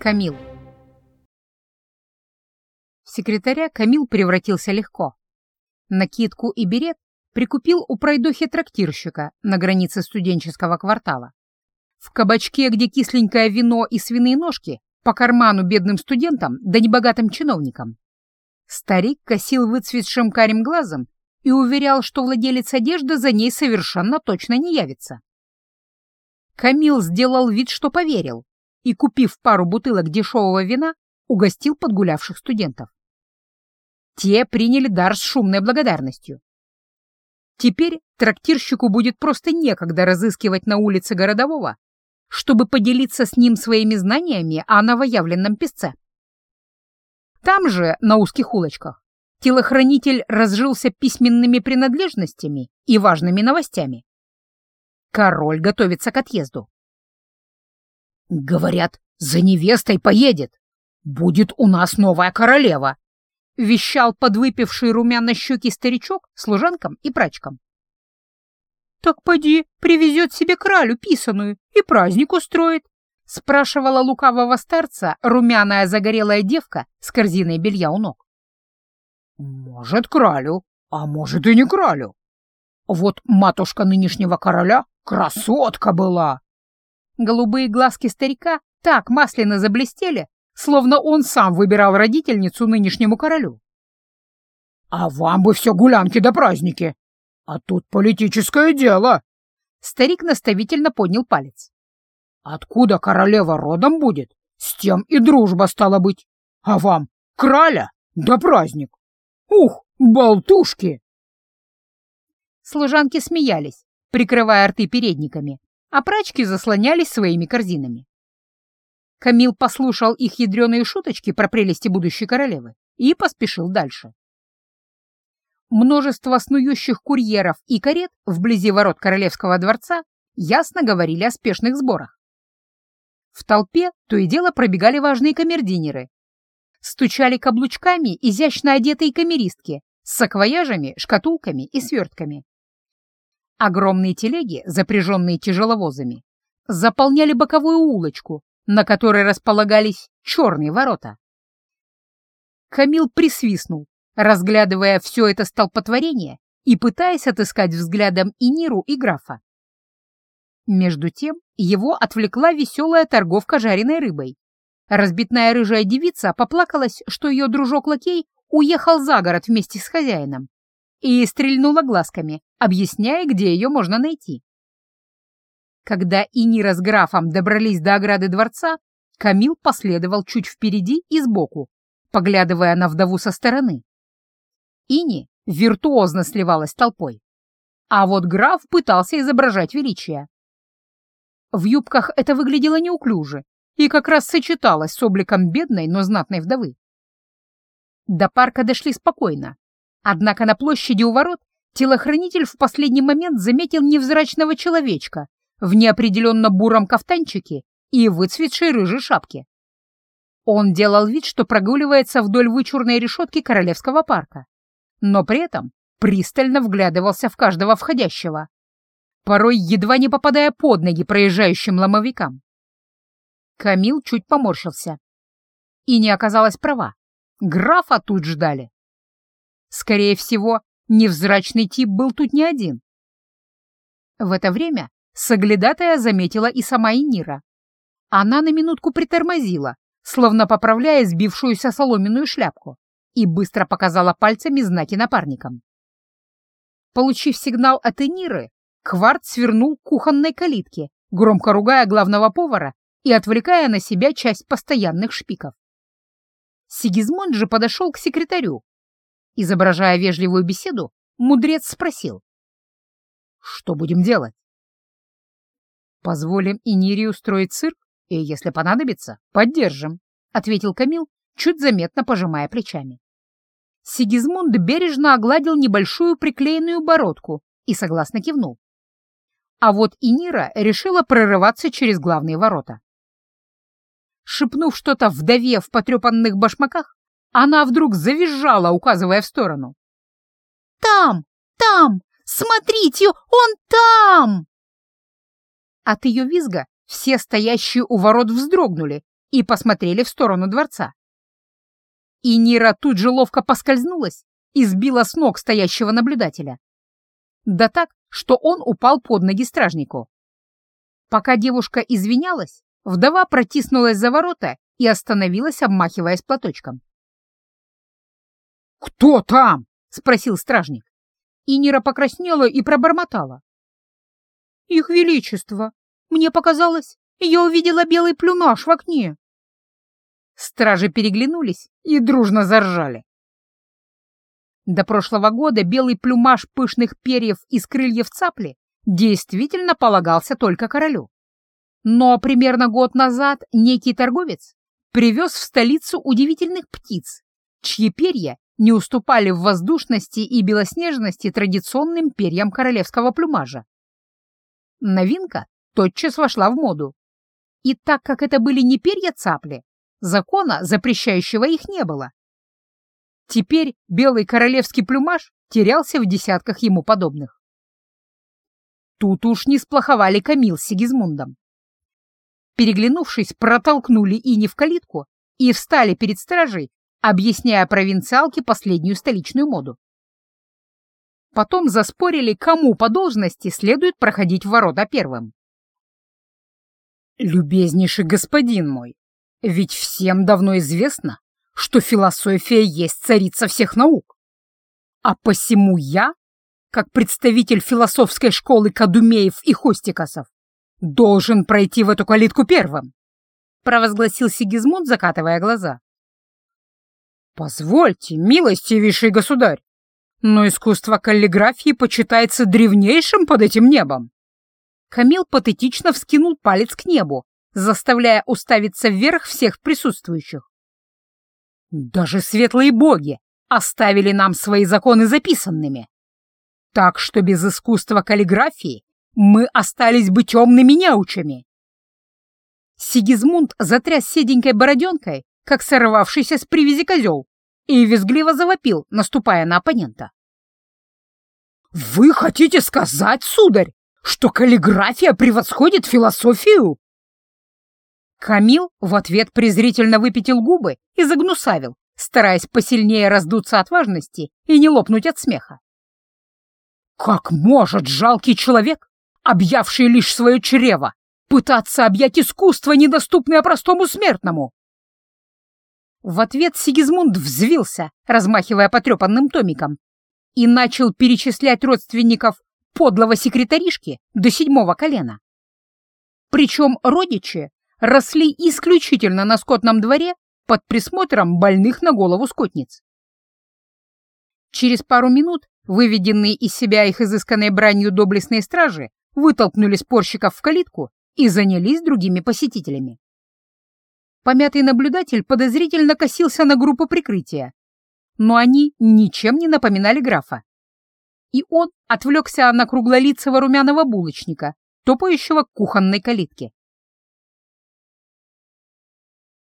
Камил. В секретаря Камил превратился легко. Накидку и берет прикупил у пройдохи-трактирщика на границе студенческого квартала. В кабачке, где кисленькое вино и свиные ножки, по карману бедным студентам да небогатым чиновникам. Старик косил выцветшим карим глазом и уверял, что владелец одежды за ней совершенно точно не явится. Камил сделал вид, что поверил, и, купив пару бутылок дешевого вина, угостил подгулявших студентов. Те приняли дар с шумной благодарностью. Теперь трактирщику будет просто некогда разыскивать на улице городового, чтобы поделиться с ним своими знаниями о новоявленном песце. Там же, на узких улочках, телохранитель разжился письменными принадлежностями и важными новостями. Король готовится к отъезду. «Говорят, за невестой поедет. Будет у нас новая королева», — вещал подвыпивший румяно-щекий старичок служанкам и прачкам. «Так поди, привезет себе кралю писаную и праздник устроит», — спрашивала лукавого старца румяная загорелая девка с корзиной белья у ног. «Может, кралю, а может и не кралю. Вот матушка нынешнего короля красотка была!» Голубые глазки старика так масляно заблестели, словно он сам выбирал родительницу нынешнему королю. «А вам бы все гулянки да праздники! А тут политическое дело!» Старик наставительно поднял палец. «Откуда королева родом будет, с тем и дружба стала быть. А вам краля да праздник! Ух, болтушки!» Служанки смеялись, прикрывая рты передниками, а прачки заслонялись своими корзинами. Камил послушал их ядреные шуточки про прелести будущей королевы и поспешил дальше. Множество снующих курьеров и карет вблизи ворот королевского дворца ясно говорили о спешных сборах. В толпе то и дело пробегали важные камердинеры, Стучали каблучками изящно одетые камеристки с саквояжами, шкатулками и свертками. Огромные телеги, запряженные тяжеловозами, заполняли боковую улочку, на которой располагались черные ворота. Камил присвистнул, разглядывая все это столпотворение и пытаясь отыскать взглядом и Ниру, и графа. Между тем его отвлекла веселая торговка жареной рыбой. Разбитная рыжая девица поплакалась, что ее дружок-лакей уехал за город вместе с хозяином и стрельнула глазками, объясняя, где ее можно найти. Когда Инира с графом добрались до ограды дворца, Камил последовал чуть впереди и сбоку, поглядывая на вдову со стороны. Ини виртуозно сливалась толпой, а вот граф пытался изображать величие. В юбках это выглядело неуклюже и как раз сочеталось с обликом бедной, но знатной вдовы. До парка дошли спокойно, однако на площади у ворот телохранитель в последний момент заметил невзрачного человечка в неопределенно буром кафтанчике и выцветшей рыжей шапке. Он делал вид, что прогуливается вдоль вычурной решетки Королевского парка, но при этом пристально вглядывался в каждого входящего, порой едва не попадая под ноги проезжающим ломовикам. Камил чуть поморщился. И не оказалась права. Графа тут ждали. Скорее всего, невзрачный тип был тут не один. В это время соглядатая заметила и сама Инира. Она на минутку притормозила, словно поправляя сбившуюся соломенную шляпку, и быстро показала пальцами знаки напарникам. Получив сигнал от Эниры, Кварт свернул к кухонной калитке, громко ругая главного повара и отвлекая на себя часть постоянных шпиков. Сигизмунд же подошел к секретарю. Изображая вежливую беседу, мудрец спросил. «Что будем делать?» «Позволим Инирии устроить цирк, и, если понадобится, поддержим», — ответил Камил, чуть заметно пожимая плечами. Сигизмунд бережно огладил небольшую приклеенную бородку и согласно кивнул. А вот Инира решила прорываться через главные ворота. Шепнув что-то вдове в потрепанных башмаках, она вдруг завизжала, указывая в сторону. «Там! Там! Смотрите, он там!» От ее визга все стоящие у ворот вздрогнули и посмотрели в сторону дворца. И Нира тут же ловко поскользнулась и сбила с ног стоящего наблюдателя. Да так, что он упал под ноги стражнику. Пока девушка извинялась, вдова протиснулась за ворота и остановилась, обмахиваясь платочком. «Кто там?» — спросил стражник. И Нира покраснела и пробормотала. «Их Величество! Мне показалось, я увидела белый плюмаж в окне!» Стражи переглянулись и дружно заржали. До прошлого года белый плюмаж пышных перьев из крыльев цапли действительно полагался только королю. Но примерно год назад некий торговец привез в столицу удивительных птиц, чьи перья не уступали в воздушности и белоснежности традиционным перьям королевского плюмажа. Новинка тотчас вошла в моду. И так как это были не перья цапли, закона, запрещающего их, не было. Теперь белый королевский плюмаж терялся в десятках ему подобных. Тут уж не сплоховали Камил с Сигизмундом. Переглянувшись, протолкнули Ини в калитку и встали перед стражей, объясняя провинциалке последнюю столичную моду. Потом заспорили, кому по должности следует проходить ворота первым. «Любезнейший господин мой, ведь всем давно известно, что философия есть царица всех наук. А посему я, как представитель философской школы Кадумеев и Хостикасов, должен пройти в эту калитку первым, провозгласил Сигизмунд, закатывая глаза. Позвольте, милостивейший государь, но искусство каллиграфии почитается древнейшим под этим небом. Камил патетично вскинул палец к небу, заставляя уставиться вверх всех присутствующих. Даже светлые боги оставили нам свои законы записанными. Так что без искусства каллиграфии мы остались бы темными неучами. Сигизмунд затряс седенькой бороденкой, как сорвавшийся с привязи козел, и визгливо завопил, наступая на оппонента. «Вы хотите сказать, сударь, что каллиграфия превосходит философию?» Камил в ответ презрительно выпятил губы и загнусавил, стараясь посильнее раздуться от важности и не лопнуть от смеха. «Как может жалкий человек, объявший лишь свое чрево, пытаться объять искусство, недоступное простому смертному?» В ответ Сигизмунд взвился, размахивая потрепанным томиком, и начал перечислять родственников подлого секретаришки до седьмого колена. Причем родичи росли исключительно на скотном дворе под присмотром больных на голову скотниц. Через пару минут выведенные из себя их изысканной бранью доблестные стражи вытолкнули спорщиков в калитку и занялись другими посетителями. Помятый наблюдатель подозрительно косился на группу прикрытия, но они ничем не напоминали графа. И он отвлекся на круглолицего румяного булочника, топающего к кухонной калитке.